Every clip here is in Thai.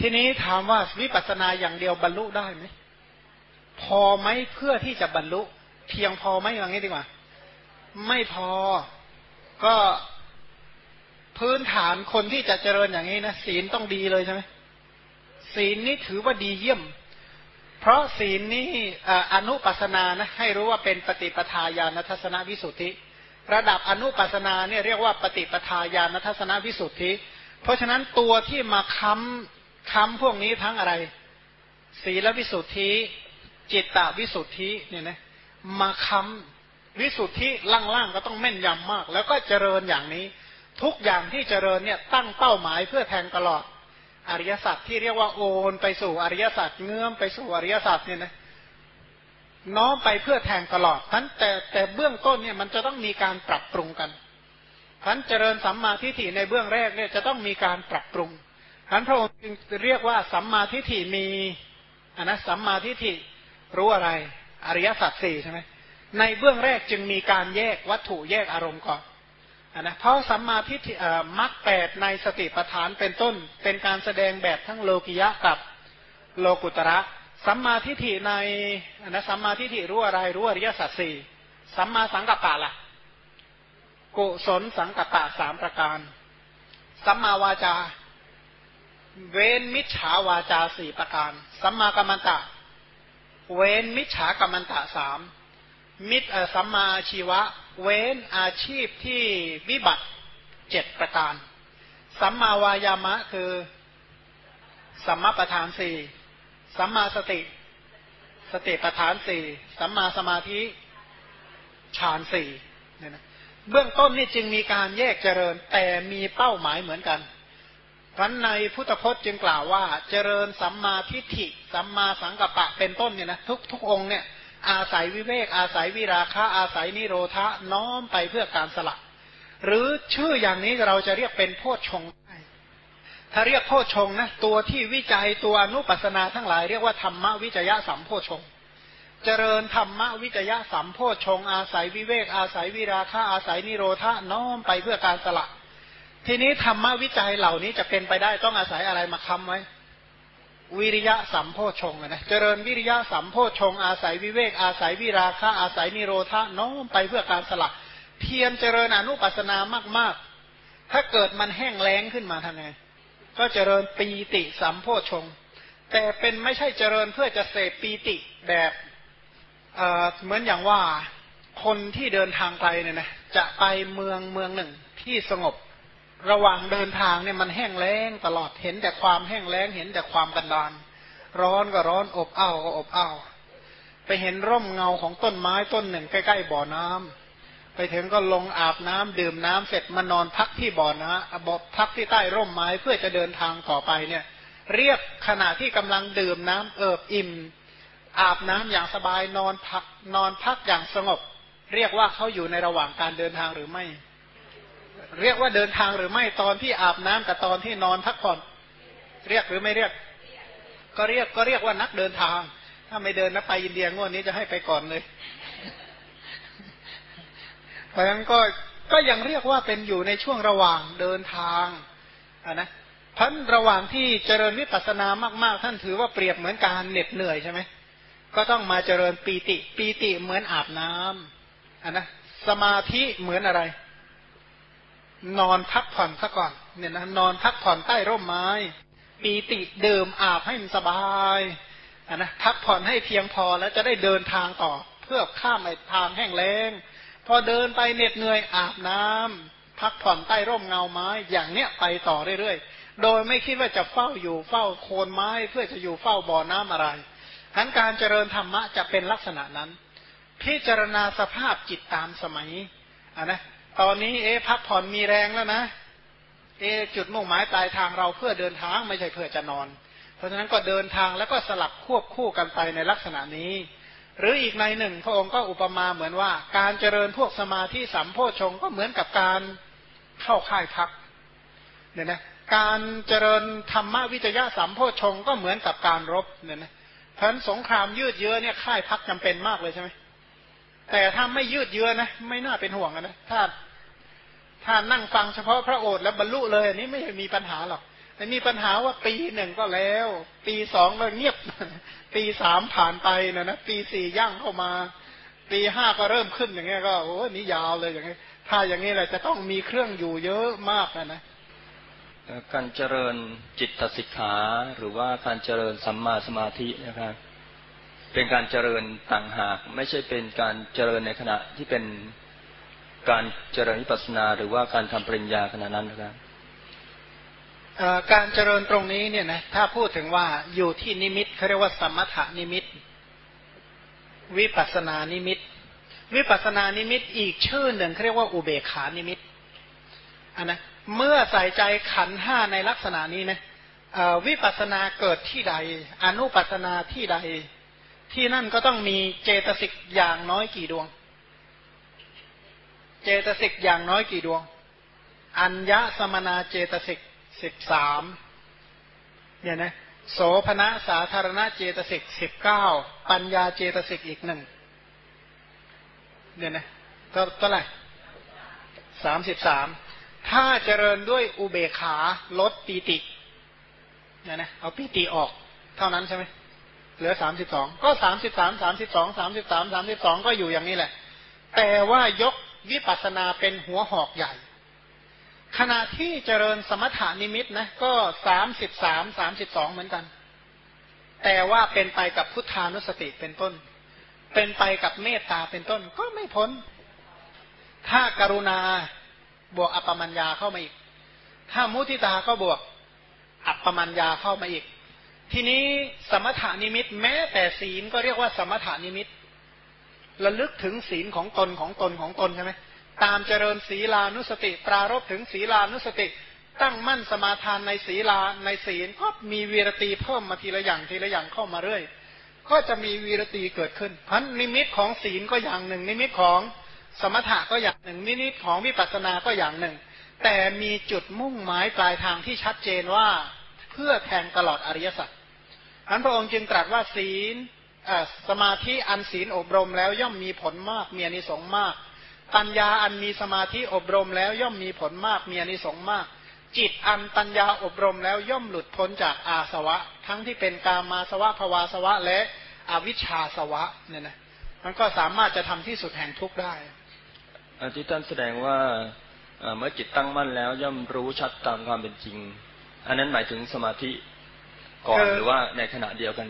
ทีนี้ถามว่าวิปัสสนาอย่างเดียวบรรลุได้ไหมพอไหมเพื่อที่จะบรรลุ เพียงพอไหมอย่างนี้ดีกว่า ไม่พอก็พื้นฐานคนที่จะเจริญอย่างนี้นะศีลต้องดีเลยใช่ไหมศีลนี้ถือว่าดีเยี่ยม เพราะศีลนี้อนุปัสนานะให้รู้ว่าเป็นปฏิปทาญาณทัศนวิสุทธิ ระดับอนุปัสนาเนี่ยเรียกว่าปฏิปทาญาณทัศนวิสุทธิ เพราะฉะนั้นตัวที่มาค้ำ ค้ำพวกนี้ทั้งอะไร ศีลวิสุทธิ จิตตวิสุทธิเนี่ยนะมาค้ำวิสุทธิล่างๆก็ต้องแม่นยำมาก แล้วก็เจริญอย่างนี้ ทุกอย่างที่เจริญเนี่ยตั้งเป้าหมายเพื่อแทงตลอดอริยสัจที่เรียกว่าโอนไปสู่อริยสัจเงื่อมไปสู่อริยสัจเนี่ยนะน้อมไปเพื่อแทงตลอดทั้นแต่แต่เบื้องต้นเนี่ยมันจะต้องมีการปรับปรุงกันทั้นเจริญสัมมาทิฏฐิในเบื้องแรกเนี่ยจะต้องมีการปรับปรุง ทั้นพระองค์จึงเรียกว่าสัมมาทิฏฐิมีอันนะสัมมาทิฏฐิรู้อะไร อริยสัจสี่ใช่ไหมในเบื้องแรกจึงมีการแยกวัตถุแยกอารมณ์ก่อนอนนะเพราะสัมมาทิฏฐิมรรคแปดในสติปัฏฐานเป็นต้น เป็นการแสดงแบบทั้งโลกิยะกับโลกุตระ สัมมาทิฏฐิในอนนะสัมมาทิฏฐิรู้อะไรรู้อริยสัจสี่สัมมาสังกัปปะล่ะ กุศลสังกัปปะสามประการ สัมมาวาจา เว้นมิจฉาวาจาสี่ประการ สัมมากัมมันตะ เว้นมิจฉากัมมันตะสามมิตรสัมมาชีวะ เว้นอาชีพที่วิบัติเจ็ดประการ สัมมาวายามะคือสัมมาประธานสี่สัมมาสติ สติประธานสี่สัมมาสมาธิฌานสี่เนี่ยนะเบื้องต้นนี่จึงมีการแยกเจริญแต่มีเป้าหมายเหมือนกัน พันในพุทธพจน์จึงกล่าวว่า เจริญสัมมาทิฏฐิ สัมมาสังกัปปะเป็นต้นเนี่ยนะทุกทุกองเนี่ยอาศัยวิเวก อาศัยวิราคะ อาศัยนิโรธะน้อมไปเพื่อการสละ หรือชื่ออย่างนี้เราจะเรียกเป็นโพชฌงถ้าเรียกโพชฌงนะตัวที่วิจัยตัวอนุปัสนาทั้งหลายเรียกว่าธรรมวิจยะสัมโพชฌงเจริญธรรมวิจยะสัมโพชฌงอาศัยวิเวก อาศัยวิราคะอาศัยนิโรธะน้อมไปเพื่อการสละ ทีนี้ธรรมวิจัยเหล่านี้จะเป็นไปได้ต้องอาศัยอะไรมาคำไว้ วิริยะสัมโพชงนะเจริญวิริยะสัมโพชง อาศัยวิเวก อาศัยวิราคะอาศัยนิโรธาน้อมไปเพื่อการสละเพียรเจริญอนุปัสนามาก ๆ ถ้าเกิดมันแห้งแล้งขึ้นมาทำไงก็เจริญปีติสัมโพชง แต่เป็นไม่ใช่เจริญเพื่อจะเสพปีติแบบเเหมือนอย่างว่าคนที่เดินทางไกลเนี่ยนะจะไปเมืองเมืองหนึ่งที่สงบ ระหว่างเดินทางเนี่ยมันแห้งแล้งตลอดเห็นแต่ความแห้งแล้งเห็นแต่ความกันดานร้อนก็ร้อนอบอ้าวก็อบอ้าวไปเห็นร่มเงาของต้นไม้ต้นหนึ่งใกล้ๆบ่อน้ำไปถึงก็ลงอาบน้ำดื่มน้ำเสร็จมานอนพักที่บ่อนะบอพักที่ใต้ร่มไม้เพื่อจะเดินทางต่อไปเนี่ย เรียกขณะที่กำลังดื่มน้ำเอิบอิ่ม อาบน้ำอย่างสบายนอนพักนอนพักอย่างสงบ เรียกว่าเขาอยู่ในระหว่างการเดินทางหรือไม่ เรียกว่าเดินทางหรือไม่ตอนที่อาบน้ำกับตอนที่นอนพักผ่อน เรียกหรือไม่เรียก ก็เรียกก็เรียกว่านักเดินทาง ถ้าไม่เดินนะไปอินเดียงวดนี้จะให้ไปก่อนเลย เพราะฉะนั้นก็ก็ยังเรียกว่าเป็นอยู่ในช่วงระหว่างเดินทางะนะพันระหว่างที่เจริญวิปัสสนามาก ๆ ท่านถือว่าเปรียบเหมือนการเหน็ดเหนื่อยใช่ไหมก็ต้องมาเจริญปีติ ปีติเหมือนอาบน้ำอะนะสมาธิเหมือนอะไร นอนพักผ่อนซะก่อน เนี่ยนะนอนพักผ่อนใต้ร่มไม้ ปีติเดิมอาบให้มันสบายนะพักผ่อนให้เพียงพอแล้วจะได้เดินทางต่อ เพื่อข้ามไอ้ทางแห้งแล้งพอเดินไปเหน็ดเหนื่อยอาบน้ำพักผ่อนใต้ร่มเงาไม้ อย่างเนี้ยไปต่อเรื่อยๆ โดยไม่คิดว่าจะเฝ้าอยู่เฝ้าโคนไม้เพื่อจะอยู่เฝ้าบ่อน้ำอะไรทั้นการเจริญธรรมะจะเป็นลักษณะนั้น พิจารณาสภาพจิตตามสมัยอะนะ ตอนนี้เอ๊พักผ่อนมีแรงแล้วนะ เอ๊จุดมุ่งหมายปลายทางเราเพื่อเดินทางไม่ใช่เพื่อจะนอน เพราะฉะนั้นก็เดินทางแล้วก็สลับควบคู่กันไปในลักษณะนี้ หรืออีกในหนึ่ง พระองค์ก็อุปมาเหมือนว่า การเจริญพวกสมาธิสัมโพชงก็เหมือนกับการเข้าค่ายพักเนี่ยนะการเจริญธรรมวิจยะสัมโพชงก็เหมือนกับการรบเนี่ยนะเพราะฉะนั้นสงครามยืดเยื้อเนี่ยค่ายพักจำเป็นมากเลยใช่ไหมแต่ถ้าไม่ยืดเยื้อนะไม่น่าเป็นห่วงนะถ้า ถ้านั่งฟังเฉพาะพระโอษฐ์แล้วบรรลุเลยอันนี้ไม่มีปัญหาหรอกแต่มีปัญหาว่าปีหนึ่งก็แล้ว ปีสองก็เงียบ ปีสามผ่านไปนะนะปีสี่ย่างเข้ามา ปีห้าก็เริ่มขึ้นอย่างเงี้ยก็โอ้นี่ยาวเลยอย่างเงี้ยถ้าอย่างนี้แหละจะต้องมีเครื่องอยู่เยอะมากนะนะการเจริญจิตสิกขาหรือว่าการเจริญสัมมาสมาธินะครับ เป็นการเจริญต่างหาก ไม่ใช่เป็นการเจริญในขณะที่เป็น การเจริญวิปัสนาหรือว่าการทำปริญญาขณะนั้นนะครับการเจริญตรงนี้เนี่ยนะถ้าพูดถึงว่าอยู่ที่นิมิตเขาเรียกว่าสมถานิมิต วิปัสนานิมิต วิปัสนานิมิตอีกชื่อหนึ่งเขาเรียกว่าอุเบขานิมิตอันนะเมื่อใส่ใจขันห้าในลักษณะนี้นะวิปัสนาเกิดที่ใด อนุปัสนาที่ใด ที่นั่นก็ต้องมีเจตสิกอย่างน้อยกี่ดวง เจตสิกอย่างน้อยกี่ดวง อัญญสมนาเจตสิกสิบสามเนี่ยนะโสภณะสาธารณเจตสิกสิบเก้าปัญญาเจตสิกอีกหนึ่งเนี่ยนะก็เท่าไหร่สามสิบสามถ้าเจริญด้วยอุเบขาลดปีติเนี่ยนะเอาปีติออกเท่านั้นใช่ไหมเหลือสามสิบสองก็สามสิบสามสามสิบสองสามสิบสามสามสิบสองก็อยู่อย่างนี้แหละ แต่ว่ายก วิปัสสนาเป็นหัวหอกใหญ่ ขณะที่เจริญสมถานิมิตนะก็สามสิบสามสามสิบสองเหมือนกัน แต่ว่าเป็นไปกับพุทธานุสติเป็นต้น เป็นไปกับเมตตาเป็นต้นก็ไม่พ้น ถ้าการุณาบวกอัปปมัญญาเข้ามาอีก ถ้ามุทิตาก็บวกอัปปมัญญาเข้ามาอีก ทีนี้สมถานิมิตแม้แต่ศีลก็เรียกว่าสมถานิมิต ระลึกถึงศีลของตนของตนของตนใช่ไหมตามเจริญศีลานุสติ ปรารบถึงศีลานุสติ ตั้งมั่นสมาทานในศีลาในศีลก็มีวีรตีเพิ่มมาทีละอย่างทีละอย่างเข้ามาเรื่อย ก็จะมีวีรตีเกิดขึ้นพันนิมิตของศีลก็อย่างหนึ่ง นิมิตของสมถะก็อย่างหนึ่ง นิมิตของวิปัสสนาก็อย่างหนึ่ง แต่มีจุดมุ่งหมายปลายทางที่ชัดเจนว่าเพื่อแทงตลอดอริยสัจอันพระองค์จึงตรัสว่าศีล สมาธิอันศีลอบรมแล้วย่อมมีผลมากมีอนิสงส์มาก ปัญญาอันมีสมาธิอบรมแล้วย่อมมีผลมากมีอนิสงส์มาก จิตอันปัญญาอบรมแล้วย่อมหลุดพ้นจากอาสวะ ทั้งที่เป็นกามาสวะภวาสวะและอวิชชาสวะเนี่ยนะมันก็สามารถจะทำที่สุดแห่งทุกข์ได้ที่ท่านแสดงว่าเมื่อจิตตั้งมั่นแล้วย่อมรู้ชัดตามความเป็นจริง อันนั้นหมายถึงสมาธิก่อนหรือว่าในขณะเดียวกัน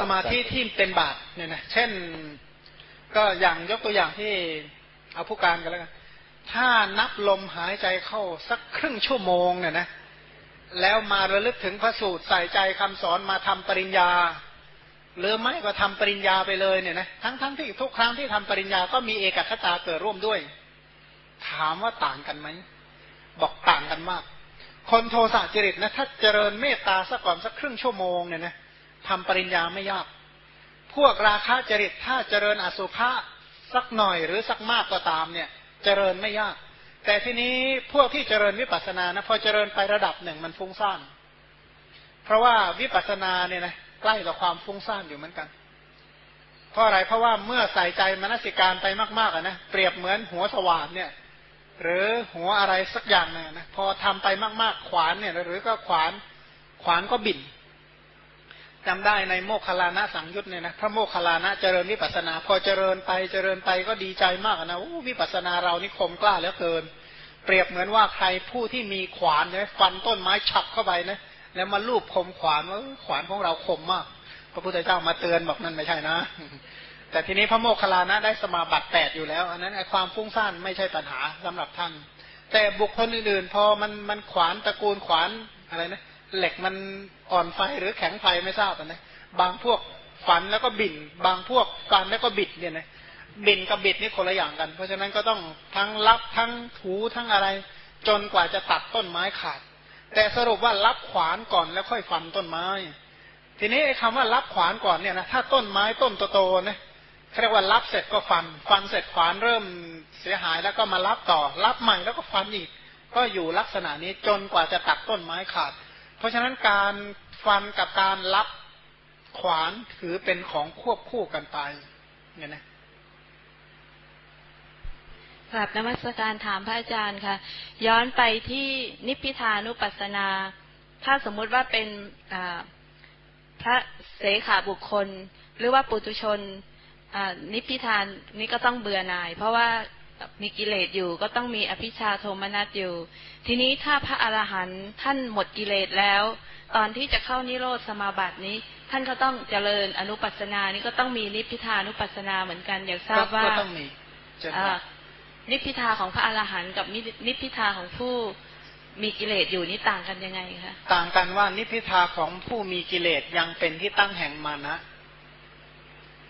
สมาธิที่เป็นบาตเนี่ยนะเช่น ก็อย่างยกตัวอย่างที่เอาผู้การกันแล้วกันถ้านับลมหายใจเข้าสักครึ่งชั่วโมงเนี่ยนะแล้วมาระลึกถึงพระสูตรใส่ใจคำสอนมาทำปริญญา หรือไม่ก็ทำปริญญาไปเลยเนี่ยนะทั้งทั้งที่ทุกครั้งที่ทำปริญญาก็มีเอกคตาเกิดร่วมด้วย ถามว่าต่างกันไหมบอกต่างกันมาก คนโทสะจริตนะถ้าเจริญเมตตาสักก่อนสักครึ่งชั่วโมงเนี่ยนะ ทำปริญญาไม่ยาก พวกราคะจริตถ้าเจริญอสุภะสักหน่อยหรือสักมากก็ตามเนี่ย เจริญไม่ยาก แต่ทีนี้พวกที่เจริญวิปัสสนานะพอเจริญไประดับหนึ่งมันฟุ้งซ่านเพราะว่าวิปัสสนาเนี่ยนะใกล้ต่อความฟุ้งซ่านอยู่เหมือนกันเพราะอะไรเพราะว่าเมื่อใส่ใจมนสิการไปมากๆอะนะเปรียบเหมือนหัวสว่านเนี่ย หรือหัวอะไรสักอย่างเนี่ยนะพอทำไปมากๆขวานเนี่ยหรือก็ขวานขวานก็บิ่น จำได้ในโมคคลานะสังยุตเนี่ยนะพระโมคคลานะเจริญวิปัสนา พอเจริญไปเจริญไปก็ดีใจมากนะวิปัสนาเรานี่คมกล้าเหลือเกิน เปรียบเหมือนว่าใครผู้ที่มีขวานเนี่ยฟันต้นไม้ฉับเข้าไปนะแล้วมาลูบคมขวานว่าขวานของเราคมมาก พระพุทธเจ้ามาเตือนบอกนั่นไม่ใช่นะ แต่ทีนี้พระโมคคลานะได้สมาบัติแปดอยู่แล้ว อันนั้นไอ้ความฟุ้งซ่านไม่ใช่ปัญหาสำหรับท่าน แต่บุคคลอื่นๆ พอมันมันขวานตระกูลขวานอะไรนะ เหล็กมันอ่อนไฟหรือแข็งไฟไม่ทราบนะบางพวกฝันแล้วก็บิน บางพวกฟันแล้วก็บิดเนี่ยนะบินกับบิดนี่คนละอย่างกัน เพราะฉะนั้นก็ต้องทั้งรับทั้งถูทั้งอะไร จนกว่าจะตัดต้นไม้ขาด แต่สรุปว่ารับขวานก่อนแล้วค่อยฟันต้นไม้ ทีนี้ไอ้คำว่ารับขวานก่อนเนี่ยนะถ้าต้นไม้ต้นโตๆนะเรียกว่ารับเสร็จก็ฟัน ฟันเสร็จขวานเริ่มเสียหายแล้วก็มารับต่อ รับใหม่แล้วก็ฟันอีก ก็อยู่ลักษณะนี้จนกว่าจะตัดต้นไม้ขาด ราะฉะนั้นการฟันกับการรับขวานถือเป็นของควบคู่กันไปเนี่ยนะกราบนมัสการถามพระอาจารย์ค่ะ ย้อนไปที่นิพพิทานุปัสสนา ถ้าสมมุติว่าเป็นพระเสขาบุคคล หรือว่าปุตุชนนิพพิทานนี่ก็ต้องเบื่อหน่าย เพราะว่า มีกิเลสอยู่ ก็ต้องมีอภิชาโทมนัสอยู่ ทีนี้ถ้าพระอรหันต์ท่านหมดกิเลสแล้ว ตอนที่จะเข้านิโรธสมาบัตินี้ ท่านก็ต้องเจริญอนุปัสนานี่ก็ต้องมีนิพพิทานุปัสนาเหมือนกันอยากทราบว่านิพพิทาของพระอรหันต์กับนิพพิทาของผู้มีกิเลสอยู่นี่ต่างกันยังไงคะต่างกันว่านิพพิทาของผู้มีกิเลสยังเป็นที่ตั้งแห่งมานะ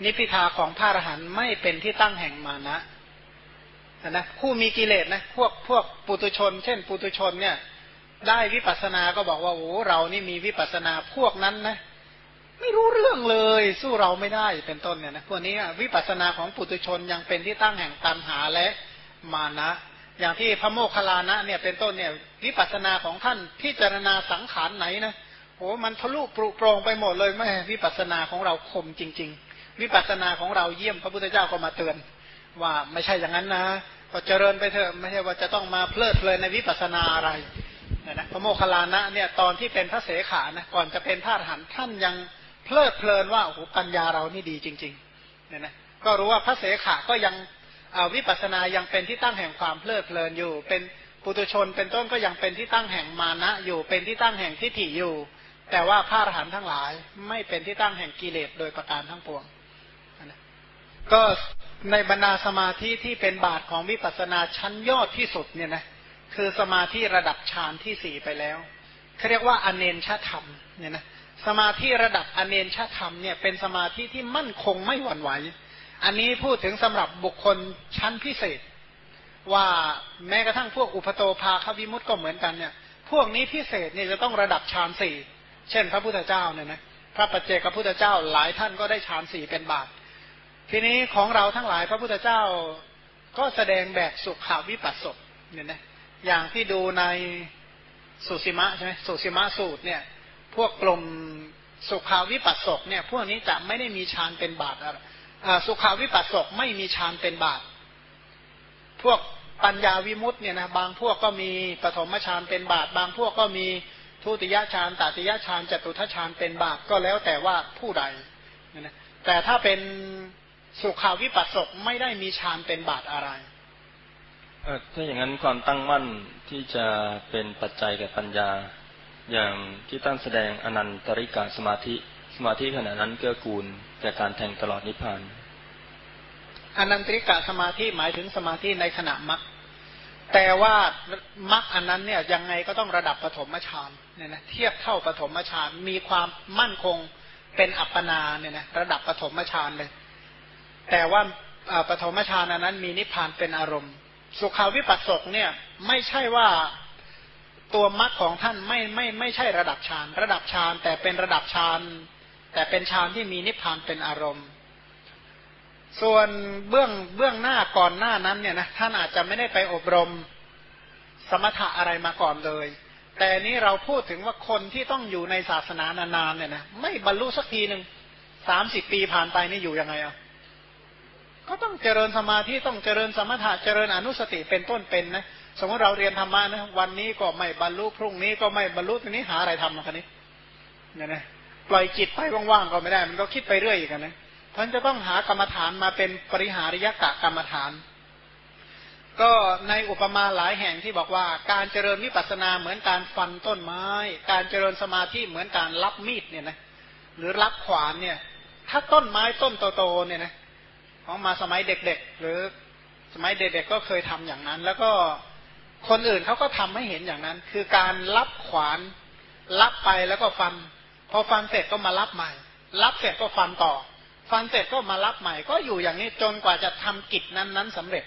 นิพพิทาของพระอรหันต์ไม่เป็นที่ตั้งแห่งมานะ นะผู้มีกิเลสนะพวกพวกปุตุชน เช่น ปุตุชนเนี่ย ได้วิปัสสนาก็บอกว่าโอ้เรานี่มีวิปัสสนาพวกนั้นนะ ไม่รู้เรื่องเลยสู้เราไม่ได้เป็นต้นเนี่ยนะพวกนี้วิปัสสนาของปุตุชนยังเป็นที่ตั้งแห่งตัณหาและมานะ อย่างที่พระโมคคัลลานะเนี่ยเป็นต้นเนี่ยวิปัสสนาของท่านพิจารณาสังขารไหนนะโอ้มันทะลุปรุโปรงไปหมดเลยไม่วิปัสสนาของเราคมจริง ๆ วิปัสสนาของเราเยี่ยมพระพุทธเจ้าก็มาเตือน ว่าไม่ใช่อย่างนั้นนะก็เจริญไปเถอะไม่ใช่ว่าจะต้องมาเพลิดเพลินในวิปัสสนาอะไรนะพระโมคคัลลานะเนี่ยตอนที่เป็นพระเสขานะก่อนจะเป็นพระอรหันต์ท่านยังเพลิดเพลินว่าโอ้โหปัญญาเรานี่ดีจริงๆเนี่ยนะก็รู้ว่าพระเสขาก็ยังเอาวิปัสสนายังเป็นที่ตั้งแห่งความเพลิดเพลินอยู่ เป็นปุตุชนเป็นต้นก็ยังเป็นที่ตั้งแห่งมานะอยู่เป็นที่ตั้งแห่งทิฏฐิอยู่ แต่ว่าพระอรหันต์ทั้งหลาย ไม่เป็นที่ตั้งแห่งกิเลสโดยประการทั้งปวง ก็ในบรรดาสมาธิที่เป็นบาทของวิปัสสนาชั้นยอดที่สุดเนี่ยนะคือสมาธิระดับฌานที่สี่ไปแล้วเขาเรียกว่าอเนนชธรรมเนี่ยนะสมาธิระดับอเนนชธรรมเนี่ยเป็นสมาธิที่มั่นคงไม่หวั่นไหว อันนี้พูดถึงสำหรับบุคคลชั้นพิเศษ ว่าแม้กระทั่งพวกอุปโตภาควิมุตต์ก็เหมือนกันเนี่ย พวกนี้พิเศษเนี่ยจะต้องระดับฌานสี่เช่น พระพุทธเจ้าเนี่ยนะพระปัจเจกพระพุทธเจ้าหลายท่านก็ได้ฌานสี่เป็นบาท ทีนี้ของเราทั้งหลายพระพุทธเจ้าก็แสดงแบบสุขาวิปัสสกเนี่ยนะอย่างที่ดูในสุสิมะใช่ไหมสุสิมะสูตรเนี่ย พวกกลมสุขาวิปัสสกเนี่ย พวกนี้จะไม่ได้มีฌานเป็นบาทอะไรสุขาวิปัสสกไม่มีฌานเป็นบาทพวกปัญญาวิมุตต์เนี่ยนะบางพวกก็มีปฐมฌานเป็นบาทบางพวกก็มีทุติยฌานตติยฌานจตุทัชฌานเป็นบาทก็แล้วแต่ว่าผู้ใดนะแต่ถ้าเป็น สุขาวิปัสสกไม่ได้มีฌานเป็นบาตอะไรเออถ้าอย่างนั้นความตั้งมั่นที่จะเป็นปัจจัยแก่ปัญญา อย่างที่ตั้งแสดงอนันตริกาสมาธิสมาธิขณะนั้นเกื้อกูลแก่การแทงตลอดนิพพานอนันตริกาสมาธิหมายถึงสมาธิในขณะมรรคแต่ว่ามรรคอันนั้นเนี่ยยังไงก็ต้องระดับปฐมฌานเนี่ยนะเทียบเท่าปฐมฌานมีความมั่นคงเป็นอัปปนาเนี่ยนะระดับปฐมฌานเลย แต่ว่าปฐมฌานนั้นมีนิพพานเป็นอารมณ์ สุขาวิปัสสกเนี่ยไม่ใช่ว่าตัวมรรคของท่านไม่ไม่ไม่ใช่ระดับฌานระดับฌานแต่เป็นระดับฌานแต่เป็นฌานที่มีนิพพานเป็นอารมณ์ ส่วนเบื้องเบื้องหน้าก่อนหน้านั้นเนี่ยนะท่านอาจจะไม่ได้ไปอบรมสมถะอะไรมาก่อนเลย แต่นี้เราพูดถึงว่าคนที่ต้องอยู่ในศาสนานานๆเนี่ยนะไม่บรรลุสักทีหนึ่งสามสิบปีผ่านไปนี่อยู่ยังไงอะ ก็ต้องเจริญสมาธิต้องเจริญสมถะเจริญอนุสติเป็นต้นเป็นนะสมมติเราเรียนธรรมะนะวันนี้ก็ไม่บรรลุพรุ่งนี้ก็ไม่บรรลุทีนี้หาอะไรทำนะคันนี้เนี่ยนะปล่อยจิตไปว่างๆก็ไม่ได้ มันก็คิดไปเรื่อยอีกนะท่านจะต้องหากรรมฐานมาเป็นปริหาริยกะกรรมฐาน ก็ในอุปมาหลายแห่งที่บอกว่า การเจริญวิปัสสนาเหมือนการฟันต้นไม้ การเจริญสมาธิเหมือนการรับมีดเนี่ยนะหรือรับขวานเนี่ย ถ้าต้นไม้ต้นโตๆเนี่ยนะ ของมาสมัยเด็กๆ หรือสมัยเด็กๆก็เคยทำอย่างนั้น แล้วก็คนอื่นเขาก็ทำให้เห็นอย่างนั้น คือการรับขวานรับไปแล้วก็ฟัน พอฟันเสร็จก็มารับใหม่ รับเสร็จก็ฟันต่อ ฟันเสร็จก็มารับใหม่ ก็อยู่อย่างนี้จนกว่าจะทำกิจนั้นนั้นสำเร็จ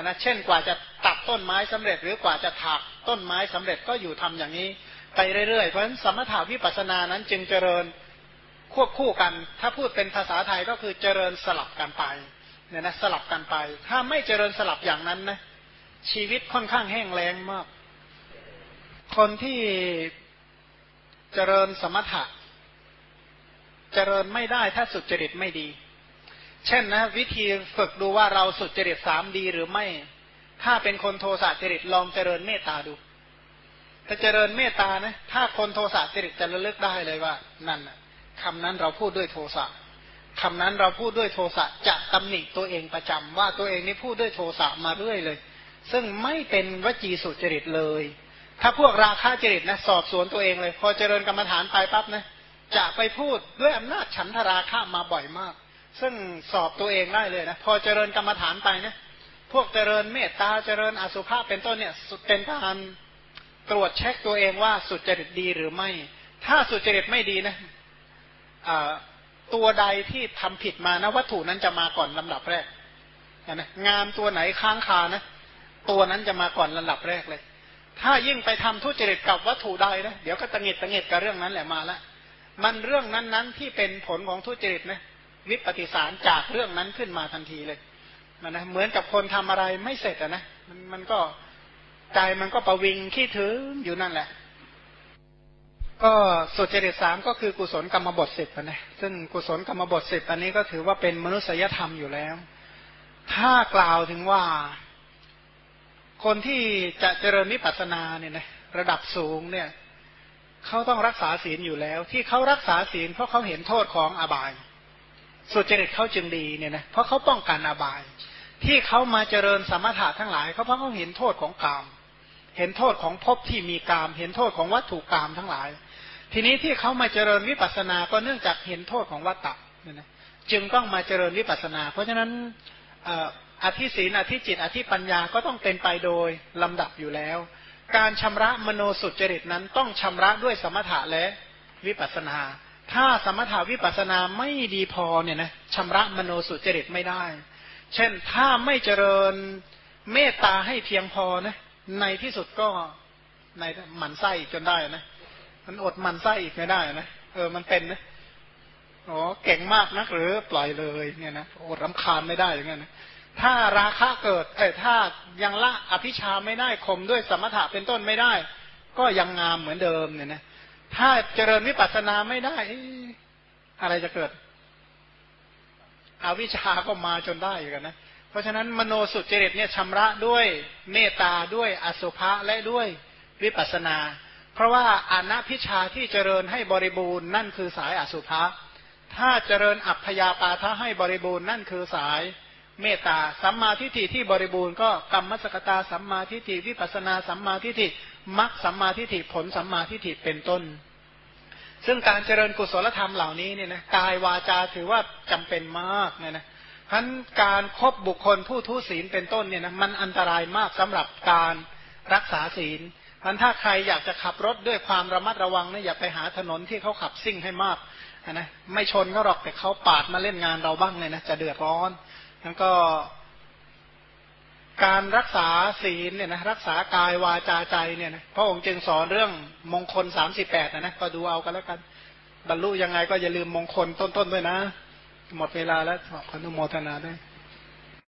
นะเช่นกว่าจะตัดต้นไม้สำเร็จ หรือกว่าจะถากต้นไม้สำเร็จก็อยู่ทำอย่างนี้ ไปเรื่อยๆ เพราะฉะนั้นสมถาวิปัสสนานั้นจึงเจริญควบคู่กัน ถ้าพูดเป็นภาษาไทยก็คือเจริญสลับกันไป เนี่ยนะสลับกันไป ถ้าไม่เจริญสลับอย่างนั้นนะชีวิตค่อนข้างแห้งแล้งมาก คนที่เจริญสมถะ เจริญไม่ได้ถ้าสุจริตไม่ดี เช่นนะ วิธีฝึกดูว่าเราสุจริตสามดีหรือไม่ ถ้าเป็นคนโทสะจริตลองเจริญเมตตาดู ถ้าเจริญเมตตานะ ถ้าคนโทสะจริตจะระลึกได้เลยว่า นั่นคำนั้นเราพูดด้วยโทสะ คำนั้นเราพูดด้วยโทสะจะตำหนิตัวเองประจำว่าตัวเองนี่พูดด้วยโทสะมาเรื่อยเลย ซึ่งไม่เป็นวจีสุจริตเลย ถ้าพวกราคะจริตนะสอบสวนตัวเองเลย พอเจริญกรรมฐานไปปั๊บนะจะไปพูดด้วยอำนาจฉันทราคะมาบ่อยมาก ซึ่งสอบตัวเองได้เลยนะพอเจริญกรรมฐานไปนะพวกเจริญเมตตาเจริญอสุภะเป็นต้นเนี่ยเป็นการตรวจเช็คตัวเองว่าสุจริตดีหรือไม่ ถ้าสุจริตไม่ดีนะ ตัวใดที่ทำผิดมานะวัตถุนั้นจะมาก่อนลำดับแรกนะงานตัวไหนค้างคานะ ตัวนั้นจะมาก่อนลำดับแรกเลย ถ้ายิ่งไปทำทุจริตกับวัตถุใดนะเดี๋ยวก็ตังเงตตังเงตกับเรื่องนั้นแหละมาละมันเรื่องนั้นๆที่เป็นผลของทุจริตนะวิปฏิสารจากเรื่องนั้นขึ้นมาทันทีเลยมันนะเหมือนกับคนทำอะไรไม่เสร็จอะนะมันมันก็ใจมันก็ประวิงขี้ถึงอยู่นั่นแหละ ก็สุจริตสามก็คือกุศลกรรมบทสิบนะซึ่งกุศลกรรมบทสิบอันนี้ก็ถือว่าเป็นมนุษยธรรมอยู่แล้ว ถ้ากล่าวถึงว่า คนที่จะเจริญวิปัสสนาเนี่ยนะระดับสูงเนี่ยเขาต้องรักษาศีลอยู่แล้ว ที่เขารักษาศีลเพราะเขาเห็นโทษของอบาย สุจริตเขาจึงดีเนี่ยนะเพราะเขาป้องกันอบาย ที่เขามาเจริญสมถะทั้งหลายเขาเพราะเขาเห็นโทษของกาม เห็นโทษของภพที่มีกาม เห็นโทษของวัตถุกามทั้งหลาย ทีนี้ที่เขามาเจริญวิปัสสนา ก็เนื่องจากเห็นโทษของวัตตะเนี่ยนะจึงต้องมาเจริญวิปัสสนา เพราะฉะนั้นอธิศีนอธิจิต อธิปัญญาก็ต้องเป็นไปโดยลำดับอยู่แล้ว การชำระมโนสุจริตนั้นต้องชำระด้วยสมถะและวิปัสนา ถ้าสมถาวิปัสนาไม่ดีพอเนี่ยนะชำระมโนสุจริตไม่ได้ เช่นถ้าไม่เจริญเมตตาให้เพียงพอนะในที่สุดก็ในหมันไส้จนได้นะ มันอดมันไส้อีกไม่ได้นะเออมันเป็นนะอ๋อเก่งมากนักหรือปล่อยเลยเนี่ยนะอดรำคาญไม่ได้อย่างเงี้ยนะถ้าราคะเกิดเออถ้ายังละอภิชาไม่ได้ข่มด้วยสมถะเป็นต้นไม่ได้ ก็ยังงามเหมือนเดิมเนี่ยนะถ้าเจริญวิปัสสนาไม่ได้ อะไรจะเกิด อวิชาก็มาจนได้อยู่กันนะเพราะฉะนั้นมโนสุจริตเนี่ยชำระด้วยเมตตาด้วยอสุภะและด้วยวิปัสนา เพราะว่าอานัพิชาที่เจริญให้บริบูรณ์นั่นคือสายอสุภะถ้าเจริญอัพยาปาทะให้บริบูรณ์นั่นคือสายเมตตาสัมมาทิฏฐิที่บริบูรณ์ก็กรรมสกตาสัมมาทิฏฐิวิปัสนาสัมมาทิฏฐิมรรคสัมมาทิฏฐิผลสัมมาทิฏฐิเป็นต้น ซึ่งการเจริญกุศลธรรมเหล่านี้เนี่ยนะกายวาจาถือว่าจำเป็นมากเนี่ยนะพันการครบบุคคลผู้ทุศีลเป็นต้นเนี่ยนะมันอันตรายมากสำหรับการรักษาศีล พันถ้าใครอยากจะขับรถด้วยความระมัดระวังนะอย่าไปหาถนนที่เขาขับซิ่งให้มากนะไม่ชนเขาหรอกแต่เขาปาดมาเล่นงานเราบ้างเลยนะจะเดือดร้อนแล้วก็ การรักษาศีลเนี่ยนะรักษากายวาจาใจเนี่ยนะพระองค์จึงสอนเรื่องมงคลสามสิบแปดนะนะก็ดูเอากันแล้วกัน บรรลุยังไงก็อย่าลืมมงคลต้นๆด้วยนะ หมดเวลาแล้วขออนุโมทนาด้วย